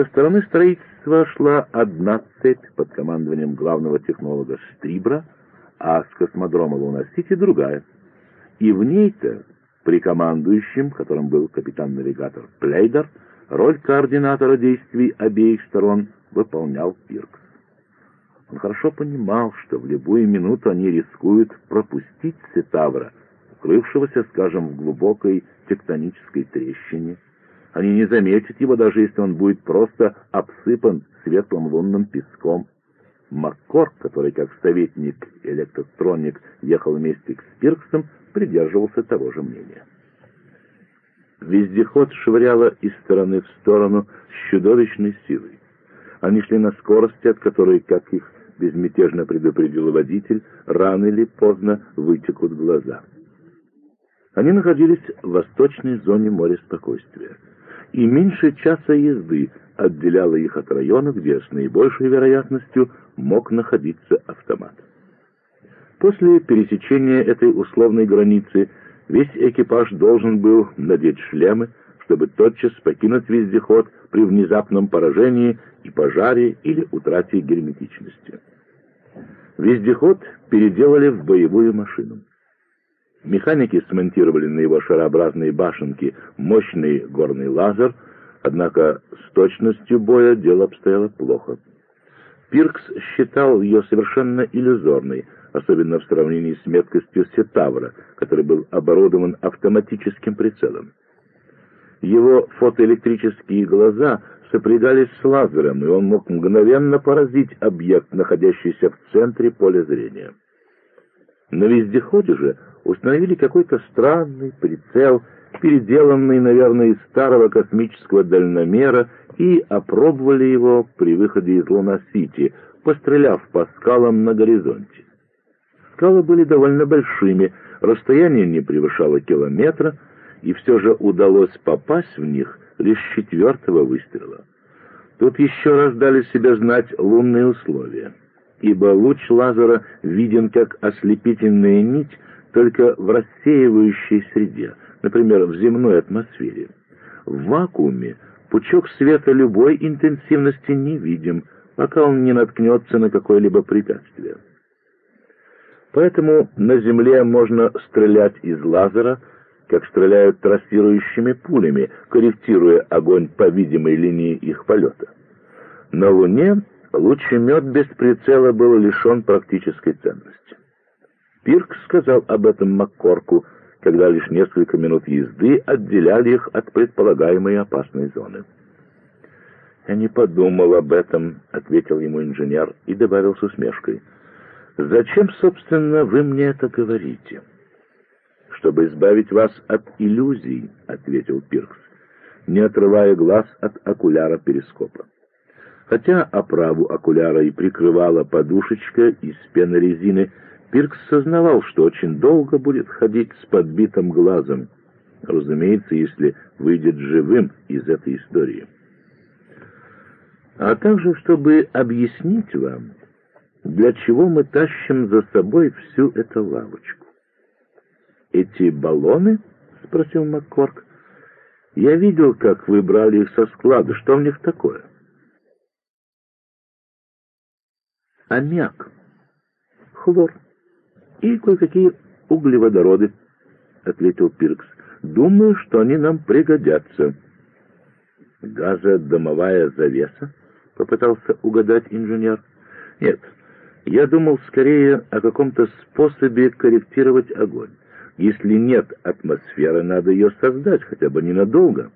Со стороны строительства шла одна цепь под командованием главного технолога Стрибра, а с космодрома Луна-Сити другая. И в ней-то, при командующем, которым был капитан-навигатор Плейдер, роль координатора действий обеих сторон выполнял Пиркс. Он хорошо понимал, что в любую минуту они рискуют пропустить Сетавра, укрывшегося, скажем, в глубокой тектонической трещине. Они не заметят его, даже если он будет просто обсыпан светлым лунным песком. Маккор, который как советник-электросторонник ехал вместе с Пирксом, придерживался того же мнения. Вездеход швыряло из стороны в сторону с чудовищной силой. Они шли на скорости, от которой, как их безмятежно предупредил водитель, рано или поздно вытекут глаза. Они находились в восточной зоне моря спокойствия, и меньше часа езды отделяло их от района, где с наибольшей вероятностью мог находиться автомат. После пересечения этой условной границы весь экипаж должен был надеть шлемы, чтобы тотчас покинуть вездеход при внезапном поражении и пожаре или утрате герметичности. Вездеход переделали в боевую машину. Механики смонтировали на его шарообразные башенки мощный горный лазер, однако с точностью боя дело обстояло плохо. Пиркс считал ее совершенно иллюзорной, особенно в сравнении с меткостью Сетавра, который был оборудован автоматическим прицелом. Его фотоэлектрические глаза сопрягались с лазером, и он мог мгновенно поразить объект, находящийся в центре поля зрения. На вездеходе же установили какой-то странный прицел, переделанный, наверное, из старого космического дальномера, и опробовали его при выходе из Луна-Сити, постреляв по скалам на горизонте. Скалы были довольно большими, расстояние не превышало километра, и все же удалось попасть в них лишь четвертого выстрела. Тут еще раз дали себе знать лунные условия, ибо луч лазера виден как ослепительная нить только в рассеивающей среде, например, в земной атмосфере. В вакууме пучок света любой интенсивности не видим, пока он не наткнется на какое-либо препятствие. Поэтому на Земле можно стрелять из лазера, как стреляют трассирующими пулями, корректируя огонь по видимой линии их полета. На Луне лучемет без прицела был лишен практической ценности. Пирк сказал об этом Маккорку, когда лишь несколько минут езды отделяли их от предполагаемой опасной зоны. «Я не подумал об этом», — ответил ему инженер и добавил с усмешкой. «Зачем, собственно, вы мне это говорите?» «Чтобы избавить вас от иллюзий», — ответил Пиркс, не отрывая глаз от окуляра перископа. Хотя оправу окуляра и прикрывала подушечка из пенорезины, Пиркс сознавал, что очень долго будет ходить с подбитым глазом, разумеется, если выйдет живым из этой истории. А также, чтобы объяснить вам, для чего мы тащим за собой всю эту лавочку. «Эти баллоны?» — спросил Маккорк. «Я видел, как вы брали их со склада. Что в них такое?» «Аммиак. Хлор. И кое-какие углеводороды», — ответил Пиркс. «Думаю, что они нам пригодятся». «Газодомовая завеса?» — попытался угадать инженер. «Нет, я думал скорее о каком-то способе корректировать огонь. Если нет атмосферы, надо ее создать, хотя бы ненадолго.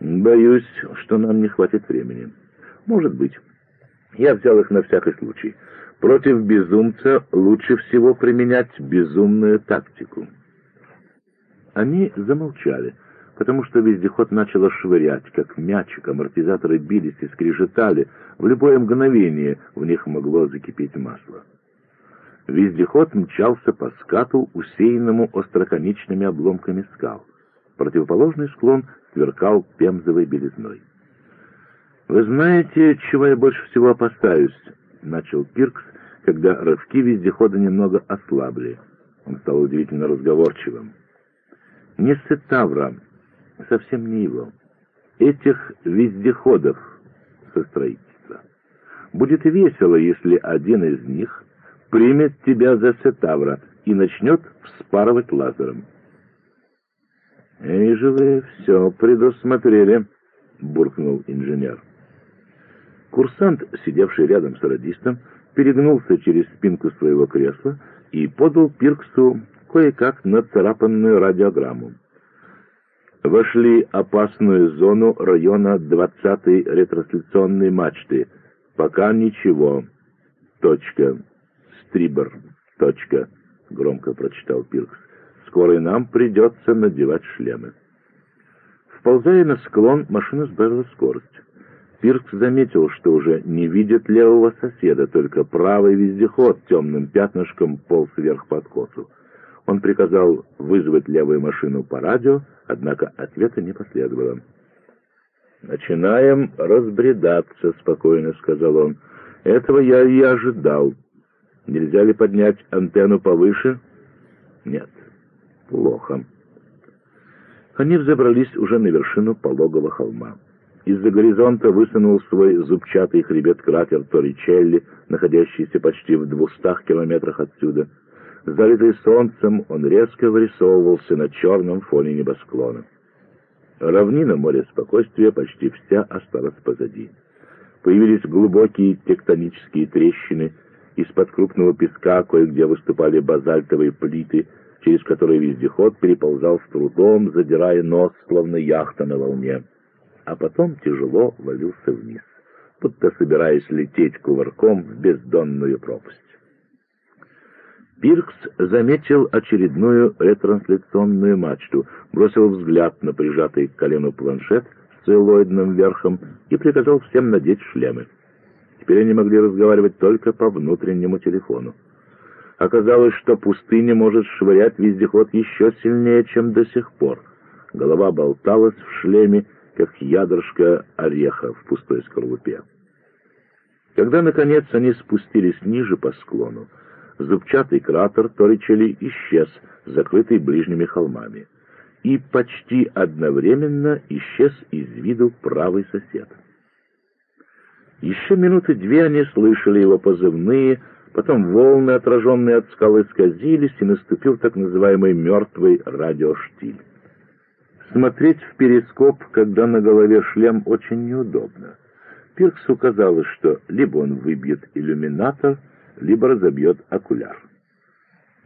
Боюсь, что нам не хватит времени. Может быть. Я взял их на всякий случай. Против безумца лучше всего применять безумную тактику. Они замолчали, потому что вездеход начал швырять, как мячик, амортизаторы бились и скрежетали, в любое мгновение в них могло закипеть масло. Вездеход мчался по скату, усеянному остроконечными обломками скал. Противоположный склон сверкал пемзовой белизной. «Вы знаете, чего я больше всего опасаюсь?» — начал Пиркс, когда рывки вездехода немного ослабли. Он стал удивительно разговорчивым. «Не Сетавра, совсем не его. этих вездеходов со строительства. Будет весело, если один из них примет тебя за Сетавра и начнет вспарывать лазером. «Эй же вы все предусмотрели», — буркнул инженер. Курсант, сидевший рядом с радистом, перегнулся через спинку своего кресла и подал Пирксу кое-как нацарапанную радиограмму. Вошли опасную зону района 20-й ретрансляционной мачты. Пока ничего. Точка. Стрибер. Точка. Громко прочитал Пиркс. Скоро и нам придется надевать шлемы. Вползая на склон, машина сбавила скорость. Пиркс заметил, что уже не видит левого соседа, только правый вездеход темным пятнышком полз вверх по откосу. Он приказал вызвать левую машину по радио, однако ответа не последовало. «Начинаем разбредаться», — спокойно сказал он. «Этого я и ожидал. Нельзя ли поднять антенну повыше?» «Нет, плохо». Они взобрались уже на вершину пологого холма. Из-за горизонта высунул свой зубчатый хребет кратер Торричелли, находящийся почти в двухстах километрах отсюда. Залитый солнцем, он резко вырисовывался на черном фоне небосклона. Равнина моря спокойствия почти вся осталась позади. Появились глубокие тектонические трещины, из-под крупного песка кое-где выступали базальтовые плиты, через которые вездеход переползал с трудом, задирая нос, словно яхта на волне а потом тяжело валился вниз, будто собираясь лететь кувырком в бездонную пропасть. Пиркс заметил очередную ретрансляционную мачту, бросил взгляд на прижатый к колену планшет с целлоидным верхом и приказал всем надеть шлемы. Теперь они могли разговаривать только по внутреннему телефону. Оказалось, что пустыня может швырять вездеход еще сильнее, чем до сих пор. Голова болталась в шлеме, как ядрышко ореха в пустой скорлупе. Когда, наконец, они спустились ниже по склону, зубчатый кратер Торричели исчез, закрытый ближними холмами, и почти одновременно исчез из виду правый сосед. Еще минуты две они слышали его позывные, потом волны, отраженные от скалы, сказились, и наступил так называемый мертвый радиоштиль. Смотреть в перископ, когда на голове шлем, очень неудобно. Пирксу казалось, что либо он выбьет иллюминатор, либо разобьет окуляр.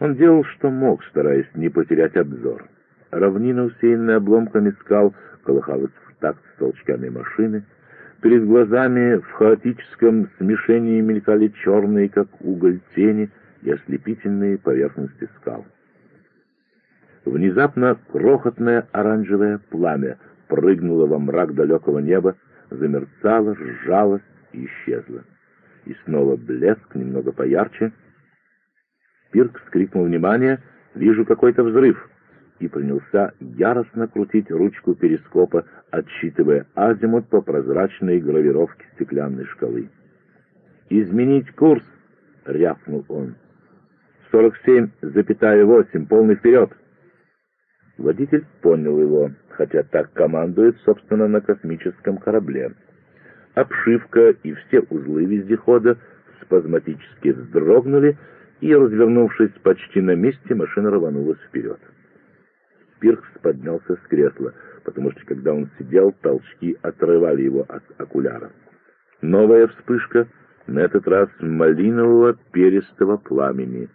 Он делал, что мог, стараясь не потерять обзор. Равнина, усеянная обломками скал, колыхалась в такт с толчками машины. Перед глазами в хаотическом смешении мелькали черные, как уголь, тени и ослепительные поверхности скал. Внезапно крохотное оранжевое пламя прыгнуло во мрак далекого неба, замерцало, сжалось и исчезло. И снова блеск, немного поярче. Пирк скрикнул внимание, вижу какой-то взрыв, и принялся яростно крутить ручку перископа, отсчитывая азимут по прозрачной гравировке стеклянной шкалы. «Изменить курс!» — рявкнул он. «Сорок семь, запятая восемь, полный вперед!» Водитель понял его, хотя так командует, собственно, на космическом корабле. Обшивка и все узлы вездехода спазматически вздрогнули, и, развернувшись почти на месте, машина рванулась вперед. Пиркс поднялся с кресла, потому что, когда он сидел, толчки отрывали его от окуляра. Новая вспышка, на этот раз малинового перистого пламени.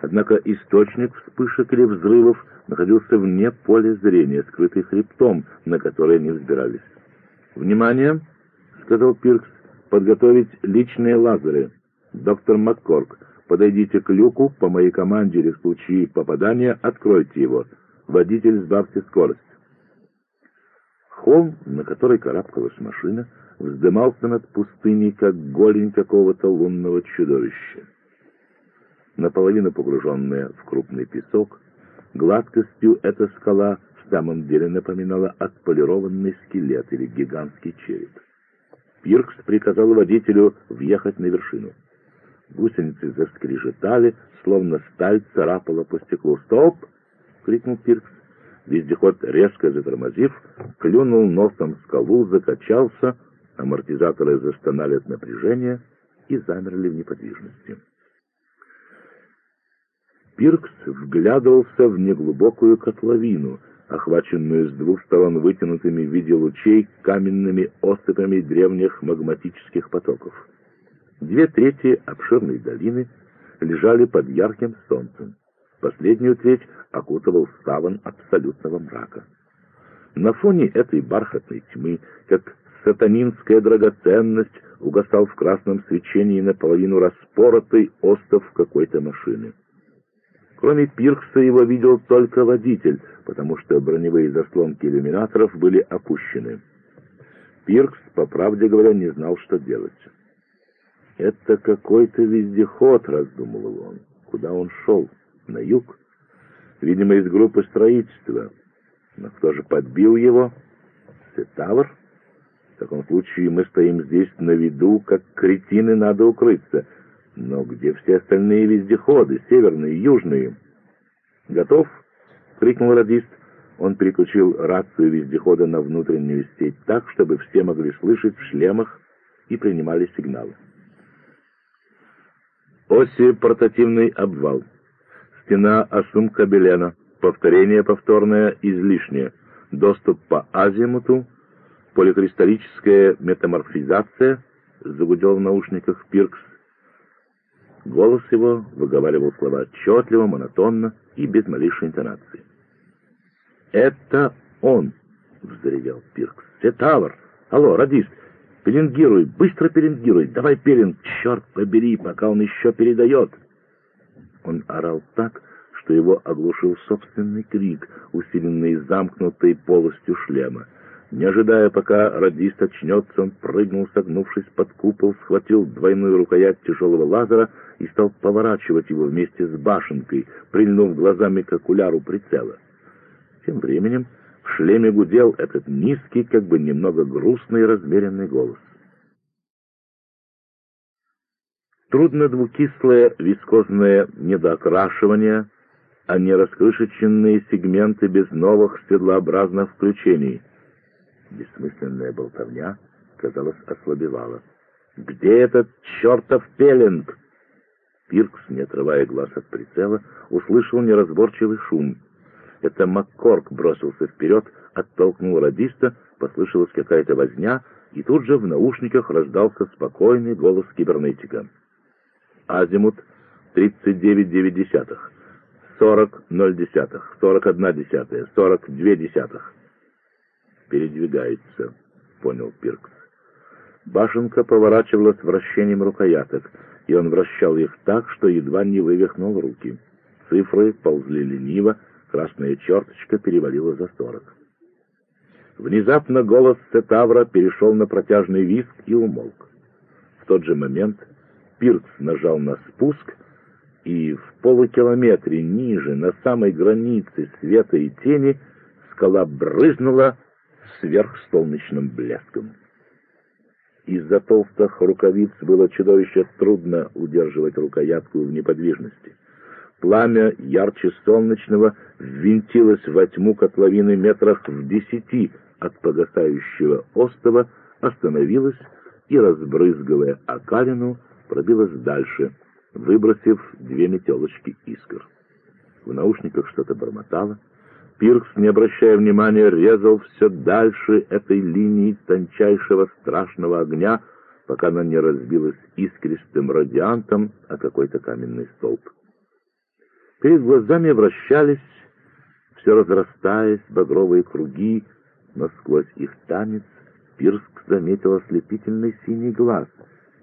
Однако источник вспышек или взрывов находился вне поля зрения, скрытый хребтом, на который они взбирались. «Внимание!» — сказал Пиркс. «Подготовить личные лазеры. Доктор Маккорк, подойдите к люку по моей команде или в случае попадания откройте его. Водитель, сбавьте скорость». Холм, на который карабкалась машина, вздымался над пустыней, как голень какого-то лунного чудовища. Наполовину погруженная в крупный песок, Гладкостью эта скала в самом деле напоминала отполированный скелет или гигантский череп. Пиркс приказал водителю въехать на вершину. Гусеницы заскрежетали, словно сталь царапала по стеклу. «Стоп!» — крикнул Пиркс. Вездеход, резко затормозив, клюнул носом в скалу, закачался, амортизаторы застонали от напряжения и замерли в неподвижности. Пиркс вглядывался в неглубокую котловину, охваченную с двух сторон вытянутыми в виде лучей каменными осыпями древних магматических потоков. Две трети обширной долины лежали под ярким солнцем. Последнюю треть окутывал саван абсолютного мрака. На фоне этой бархатной тьмы, как сатанинская драгоценность, угасал в красном свечении наполовину распоротый остов какой-то машины. Кроме Пиркса его видел только водитель, потому что броневые заслонки иллюминаторов были опущены. Пиркс, по правде говоря, не знал, что делать. «Это какой-то вездеход», — раздумывал он. «Куда он шел? На юг? Видимо, из группы строительства. Но кто же подбил его? Сетавр? В таком случае мы стоим здесь на виду, как кретины, надо укрыться». Но где все остальные вездеходы, северные, южные? Готов? крикнул радист. Он переключил рацию вездехода на внутреннюю сеть так, чтобы все могли слышать в шлемах и принимали сигналы. Оси портативный обвал. Стена Асум Белена. Повторение повторное излишнее. Доступ по азимуту. Поликристаллическая метаморфизация. Загудел в наушниках Пиркс. Голос его выговаривал слова отчетливо, монотонно и без малейшей интонации. «Это он!» — взревел Пиркс. «Сетавр! Алло, радист! Пеленгируй! Быстро пеленгируй! Давай пелен! Черт побери, пока он еще передает!» Он орал так, что его оглушил собственный крик, усиленный замкнутой полостью шлема. Не ожидая, пока радист очнется, он прыгнул, согнувшись под купол, схватил двойную рукоять тяжелого лазера и стал поворачивать его вместе с башенкой, прильнув глазами к окуляру прицела. Тем временем в шлеме гудел этот низкий, как бы немного грустный и размеренный голос. Трудно двукислое вискозное недоокрашивание, а не раскрашеченные сегменты без новых седлообразных включений — Бессмысленная болтовня, казалось, ослабевала. «Где этот чертов пеленг?» Пиркс, не отрывая глаз от прицела, услышал неразборчивый шум. Это Маккорк бросился вперед, оттолкнул радиста, послышалась какая-то возня, и тут же в наушниках раздался спокойный голос кибернетика. Азимут 39,9, 40,0, 41,0, 42,0 передвигается», — понял Пиркс. Башенка поворачивалась вращением рукояток, и он вращал их так, что едва не вывихнул руки. Цифры ползли лениво, красная черточка перевалила за сорок. Внезапно голос Сетавра перешел на протяжный визг и умолк. В тот же момент Пиркс нажал на спуск, и в полукилометре ниже, на самой границе света и тени, скала брызнула сверхсолнечным блеском. Из-за толстых рукавиц было чудовище трудно удерживать рукоятку в неподвижности. Пламя ярче солнечного ввинтилось во тьму котловины метрах в десяти от погасающего остова, остановилось и, разбрызгивая окалину, пробилось дальше, выбросив две метелочки искр. В наушниках что-то бормотало, Пиркс, не обращая внимания, резал все дальше этой линии тончайшего страшного огня, пока она не разбилась искристым радиантом о какой-то каменный столб. Перед глазами вращались, все разрастаясь, багровые круги, но сквозь их танец Пирск заметил ослепительный синий глаз,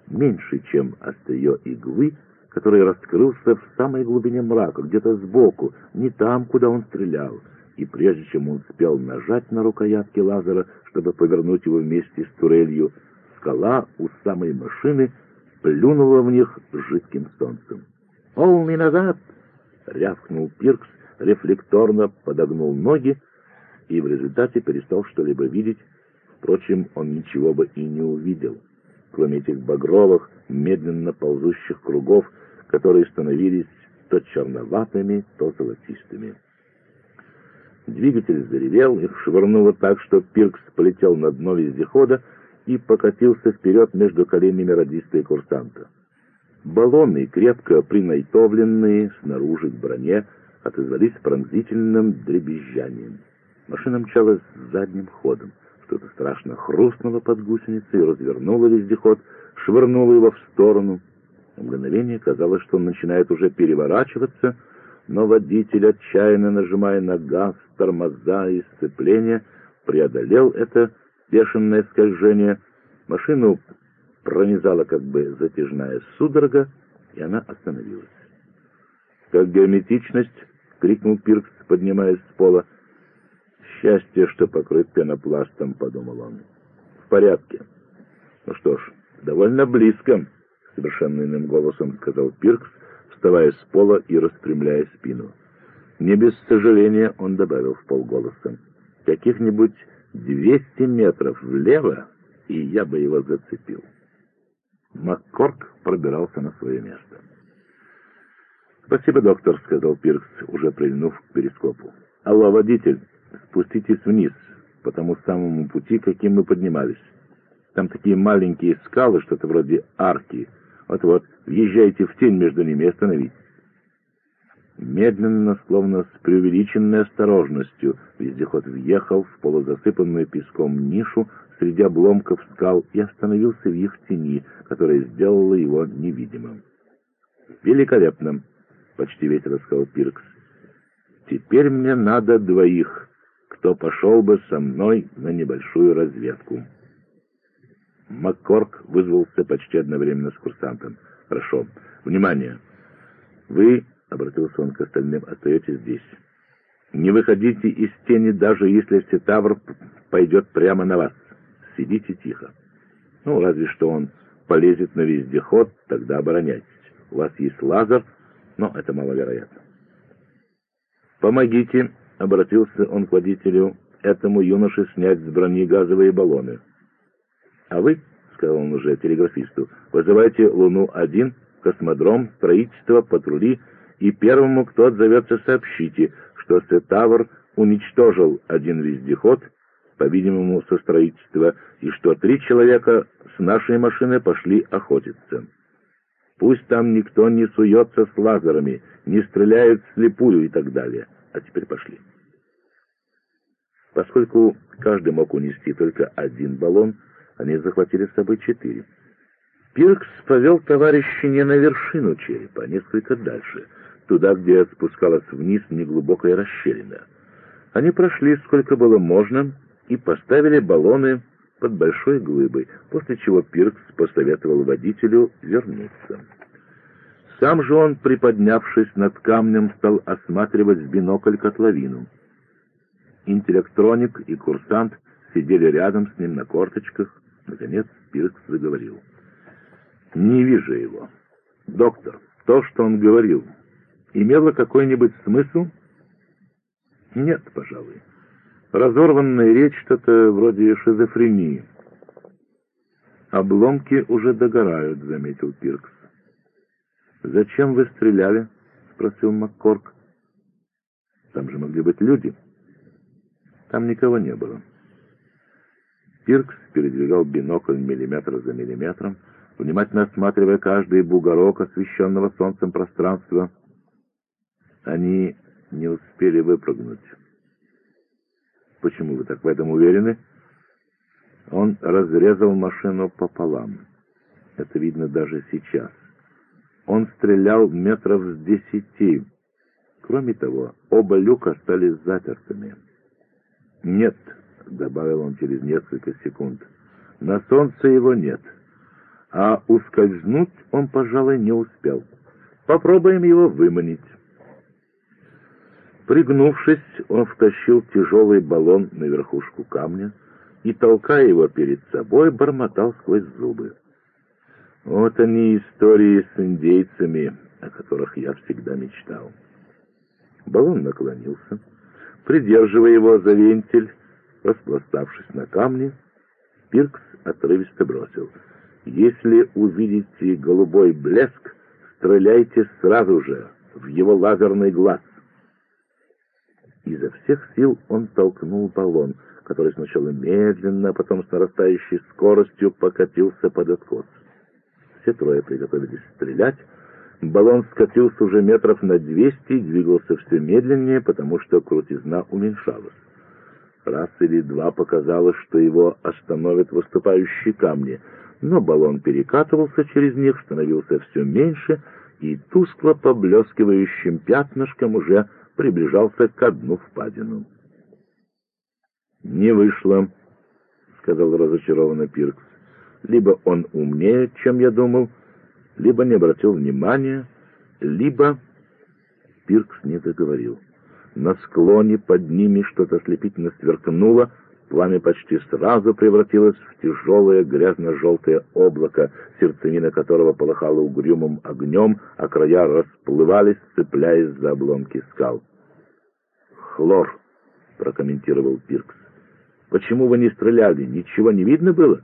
меньше, чем острие иглы, который раскрылся в самой глубине мрака, где-то сбоку, не там, куда он стрелял и прежде чем он успел нажать на рукоятки лазера, чтобы повернуть его вместе с турелью, скала у самой машины плюнула в них жидким солнцем. «Полный назад!» — рявкнул Пиркс, рефлекторно подогнул ноги и в результате перестал что-либо видеть. Впрочем, он ничего бы и не увидел, кроме этих багровых, медленно ползущих кругов, которые становились то черноватыми, то золотистыми. Двигатель заревел, их швырнуло так, что Пиркс полетел на дно вездехода и покатился вперед между коленями радиста и курсанта. Баллоны, крепко принайтовленные снаружи к броне, отозвались пронзительным дребезжанием. Машина мчалась задним ходом. Что-то страшно хрустнуло под гусеницей, развернуло вездеход, швырнуло его в сторону. На мгновение казалось, что он начинает уже переворачиваться, но водитель, отчаянно нажимая на газ, тормоза и сцепление, преодолел это бешеное скольжение. Машину пронизала как бы затяжная судорога, и она остановилась. «Как герметичность!» — крикнул Пиркс, поднимаясь с пола. «Счастье, что покрыт пенопластом», — подумал он. «В порядке». «Ну что ж, довольно близко», — совершенно иным голосом сказал Пиркс, вставая с пола и распрямляя спину. Не без сожаления он добавил в полголоса. «Каких-нибудь двести метров влево, и я бы его зацепил». Маккорк пробирался на свое место. «Спасибо, доктор», — сказал Пиркс, уже прильнув к перископу. «Алло, водитель, спуститесь вниз, по тому самому пути, каким мы поднимались. Там такие маленькие скалы, что-то вроде арки. Вот-вот, въезжайте в тень между ними и остановитесь». Медленно, словно с преувеличенной осторожностью, вездеход въехал в полузасыпанную песком нишу среди обломков скал и остановился в их тени, которая сделала его невидимым. «Великолепно!» — почти весело сказал Пиркс. «Теперь мне надо двоих, кто пошел бы со мной на небольшую разведку». Маккорк вызвался почти одновременно с курсантом. «Хорошо. Внимание! Вы, — обратился он к остальным, — остаетесь здесь. Не выходите из тени, даже если Сетавр пойдет прямо на вас. Сидите тихо. Ну, разве что он полезет на вездеход, тогда обороняйтесь. У вас есть лазер, но это маловероятно. «Помогите», — обратился он к водителю, — «этому юноше снять с брони газовые баллоны». «А вы», — сказал он уже телеграфисту, — «вызывайте Луну-1, космодром, строительство, патрули, и первому, кто отзовется, сообщите, что Сетавр уничтожил один вездеход, по-видимому, со строительства, и что три человека с нашей машины пошли охотиться». Пусть там никто не суется с лазерами, не стреляет слепую и так далее. А теперь пошли. Поскольку каждый мог унести только один баллон, они захватили с собой четыре. Пиркс повел товарища не на вершину черепа, а несколько дальше, туда, где спускалась вниз неглубокая расщелина. Они прошли сколько было можно и поставили баллоны под большой глыбой, после чего Пиркс посоветовал водителю вернуться. Сам же он, приподнявшись над камнем, стал осматривать в бинокль котловину. Интеллектроник и курсант сидели рядом с ним на корточках. Наконец Пиркс заговорил. «Не вижу его. Доктор, то, что он говорил, имело какой-нибудь смысл?» «Нет, пожалуй. Разорванная речь что-то вроде шизофрении. «Обломки уже догорают», — заметил Пиркс. «Зачем вы стреляли?» — спросил Маккорк. «Там же могли быть люди». «Там никого не было». Пиркс передвигал бинокль миллиметр за миллиметром, внимательно осматривая каждый бугорок освещенного солнцем пространства. Они не успели выпрыгнуть. Почему вы так в этом уверены? Он разрезал машину пополам. Это видно даже сейчас. Он стрелял метров с десяти. Кроме того, оба люка остались запертыми. «Нет», — добавил он через несколько секунд, — «на солнце его нет, а ускользнуть он, пожалуй, не успел. Попробуем его выманить». Пригнувшись, он втащил тяжелый баллон на верхушку камня и, толкая его перед собой, бормотал сквозь зубы. Вот они, истории с индейцами, о которых я всегда мечтал. Баллон наклонился, придерживая его за вентиль, распластавшись на камне, Пиркс отрывисто бросил. «Если увидите голубой блеск, стреляйте сразу же в его лазерный глаз». Изо всех сил он толкнул баллон, который сначала медленно, а потом с нарастающей скоростью покатился под откос. Все трое приготовились стрелять. Баллон скатился уже метров на двести и двигался все медленнее, потому что крутизна уменьшалась. Раз или два показалось, что его остановят выступающие камни, но баллон перекатывался через них, становился все меньше и тускло поблескивающим пятнышком уже приближался к дну впадину. «Не вышло», — сказал разочарованно Пиркс. «Либо он умнее, чем я думал, либо не обратил внимания, либо...» Пиркс не договорил. На склоне под ними что-то ослепительно сверкнуло, пламя почти сразу превратилось в тяжелое грязно-желтое облако, сердцевина которого полыхала угрюмым огнем, а края расплывались, цепляясь за обломки скал. «Хлор», — прокомментировал Пиркс. «Почему вы не стреляли? Ничего не видно было?»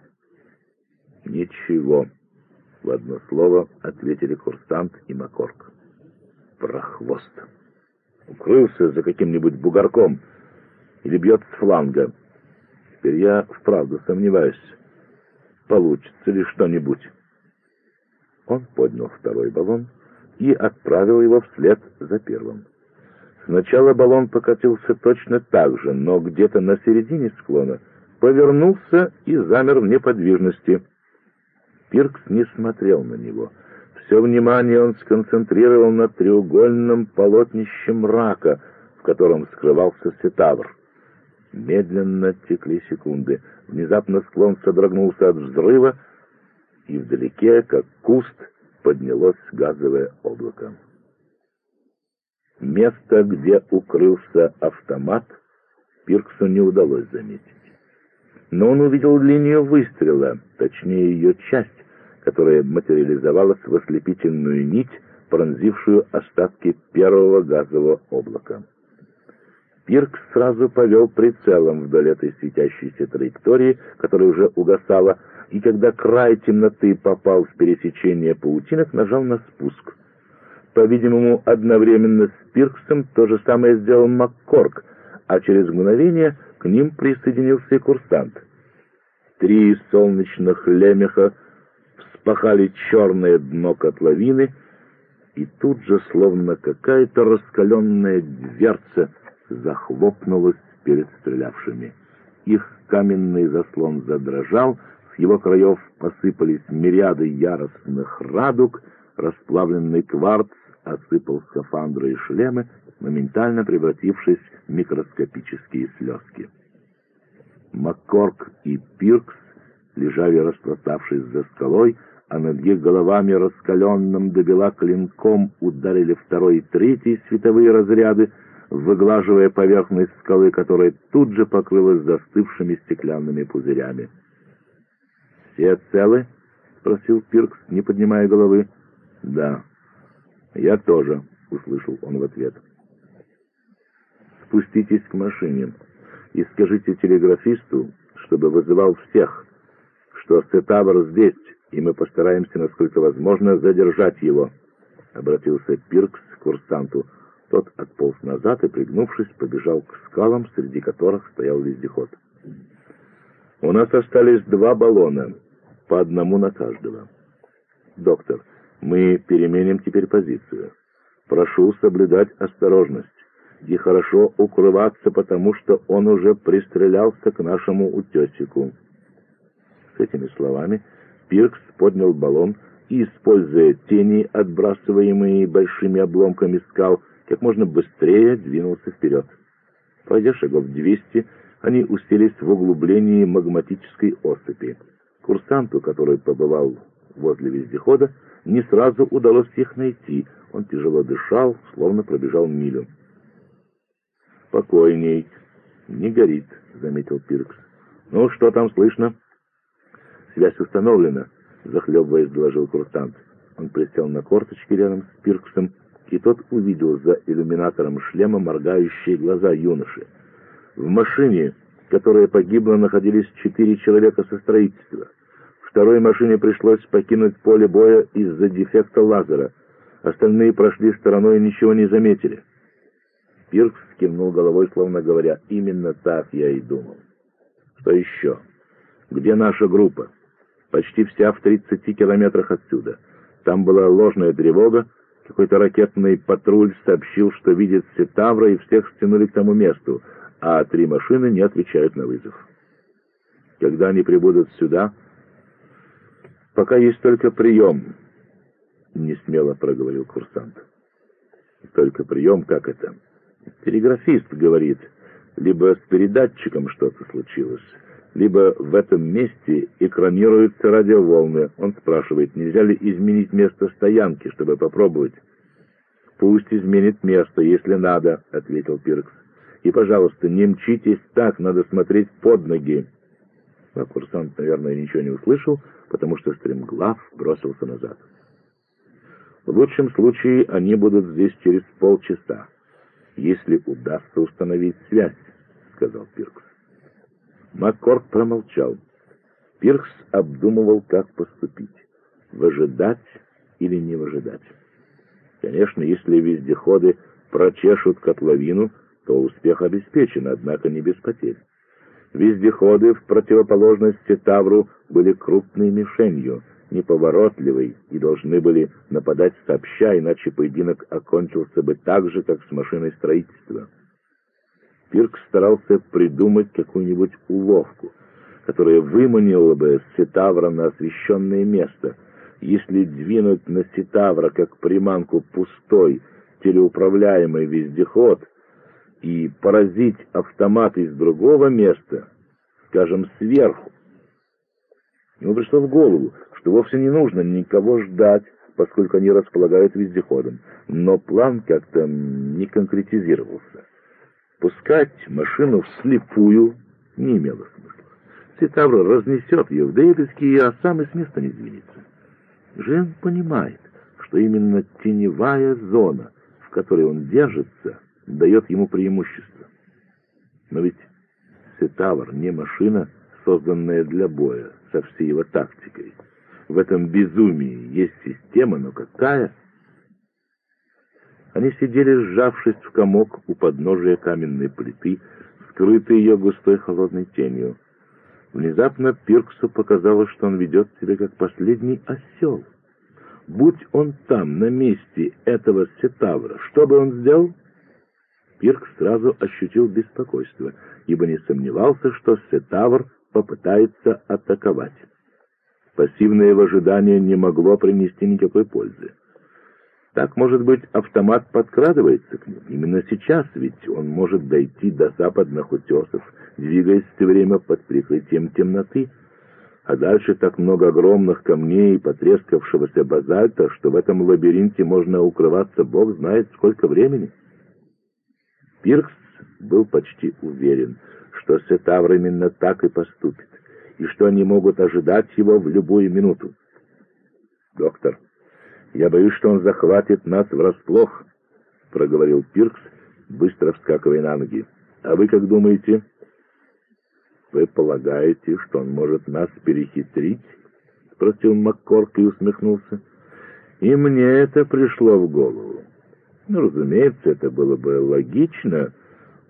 «Ничего», — в одно слово ответили курсант и Макорк. «Прохвост! Укрылся за каким-нибудь бугорком или бьет с фланга. Теперь я вправду сомневаюсь, получится ли что-нибудь». Он поднял второй баллон и отправил его вслед за первым. Сначала баллон покатился точно так же, но где-то на середине склона повернулся и замер в неподвижности. Пиркс не смотрел на него. Все внимание он сконцентрировал на треугольном полотнище мрака, в котором скрывался сетавр. Медленно текли секунды. Внезапно склон содрогнулся от взрыва, и вдалеке, как куст, поднялось газовое облако. Место, где укрылся автомат, Пирксу не удалось заметить. Но он увидел линию выстрела, точнее ее часть, которая материализовалась в ослепительную нить, пронзившую остатки первого газового облака. Пиркс сразу повел прицелом вдоль этой светящейся траектории, которая уже угасала, и когда край темноты попал в пересечение паутинок, нажал на спуск. По-видимому, одновременно с Пирксом то же самое сделал МакКорк, а через мгновение к ним присоединился и курсант. Три солнечных лемеха вспахали черное дно котловины, и тут же, словно какая-то раскаленная дверца, захлопнулась перед стрелявшими. Их каменный заслон задрожал, с его краев посыпались мириады яростных радуг, расплавленный кварц осыпал скафандры и шлемы, моментально превратившись в микроскопические слезки. Маккорк и Пиркс лежали распроставшись за скалой, а над их головами раскаленным до клинком ударили второй и третий световые разряды, выглаживая поверхность скалы, которая тут же покрылась застывшими стеклянными пузырями. «Все целы?» — спросил Пиркс, не поднимая головы. «Да». «Я тоже», — услышал он в ответ. «Спуститесь к машине и скажите телеграфисту, чтобы вызывал всех, что Сетавр здесь, и мы постараемся, насколько возможно, задержать его», — обратился Пиркс к курсанту. Тот отполз назад и, пригнувшись, побежал к скалам, среди которых стоял вездеход. «У нас остались два баллона, по одному на каждого. Доктор, мы переменим теперь позицию. Прошу соблюдать осторожность и хорошо укрываться, потому что он уже пристрелялся к нашему утесику». С этими словами Пиркс поднял баллон и, используя тени, отбрасываемые большими обломками скал, как можно быстрее двинулся вперед. Пройдя шагов двести, они уселись в углублении магматической осыпи. Курсанту, который побывал возле вездехода, не сразу удалось их найти. Он тяжело дышал, словно пробежал милю. «Спокойней. Не горит», — заметил Пиркс. «Ну, что там слышно?» «Связь установлена», — захлебываясь, доложил курсант. Он присел на корточки рядом с Пирксом, и тот увидел за иллюминатором шлема моргающие глаза юноши. В машине, которая погибла, находились четыре человека со строительства — Второй машине пришлось покинуть поле боя из-за дефекта лазера. Остальные прошли стороной и ничего не заметили. Пиркс кивнул головой, словно говоря, именно так я и думал. Что еще? Где наша группа? Почти вся в 30 километрах отсюда. Там была ложная тревога, какой-то ракетный патруль сообщил, что видит Сетавра, и всех стянули к тому месту, а три машины не отвечают на вызов. Когда они прибудут сюда, пока есть только прием, — несмело проговорил курсант. Только прием, как это? Телеграфист говорит, либо с передатчиком что-то случилось, либо в этом месте экранируются радиоволны. Он спрашивает, нельзя ли изменить место стоянки, чтобы попробовать. «Пусть изменит место, если надо», — ответил Пиркс. «И, пожалуйста, не мчитесь так, надо смотреть под ноги». А курсант, наверное, ничего не услышал, потому что стремглав бросился назад. В лучшем случае они будут здесь через полчаса, если удастся установить связь, — сказал Пиркс. Маккорд промолчал. Пиркс обдумывал, как поступить. Выжидать или не выжидать. Конечно, если вездеходы прочешут котловину, то успех обеспечен, однако не без потерь. Вездеходы, в противоположности Тавру, были крупной мишенью, неповоротливой, и должны были нападать сообща, иначе поединок окончился бы так же, как с машиной строительства. Пирк старался придумать какую-нибудь уловку, которая выманила бы Сетавра на освещенное место. Если двинуть на Сетавра как приманку пустой, телеуправляемый вездеход и поразить автомат из другого места, скажем, сверху, ему пришло в голову, что вовсе не нужно никого ждать, поскольку они располагают вездеходом, но план как-то не конкретизировался. Пускать машину вслепую не имело смысла. Цитавр разнесет ее в Дейвиске, а сам и с места не двинется. Жен понимает, что именно теневая зона, в которой он держится, дает ему преимущество. Но ведь Сетавр не машина, созданная для боя, со всей его тактикой. В этом безумии есть система, но какая? Они сидели, сжавшись в комок у подножия каменной плиты, скрытые ее густой холодной тенью. Внезапно Пирксу показалось, что он ведет себя как последний осел. Будь он там, на месте этого сетавра, что бы он сделал? Пирк сразу ощутил беспокойство, ибо не сомневался, что сетавр попытается атаковать. Пассивное ожидание не могло принести никакой пользы. Так, может быть, автомат подкрадывается к ним. Именно сейчас, ведь он может дойти до западных утесов, двигаясь все время под прикрытием темноты. А дальше так много огромных камней и потрескавшегося базальта, что в этом лабиринте можно укрываться бог знает сколько времени. Пиркс был почти уверен, что Сетавр именно так и поступит и что они могут ожидать его в любую минуту. «Доктор, я боюсь, что он захватит нас врасплох», — проговорил Пиркс, быстро вскакивая на ноги. «А вы как думаете?» «Вы полагаете, что он может нас перехитрить?» — спросил Маккорк и усмехнулся. «И мне это пришло в голову. Ну, разумеется, это было бы логично,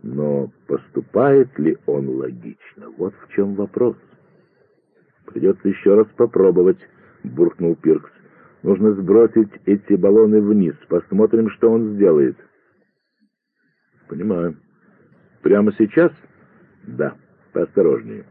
но поступает ли он логично? Вот в чем вопрос». «Придется еще раз попробовать», — буркнул Пиркс. «Нужно сбросить эти баллоны вниз. Посмотрим, что он сделает». «Понимаю. Прямо сейчас?» «Да. Поосторожнее».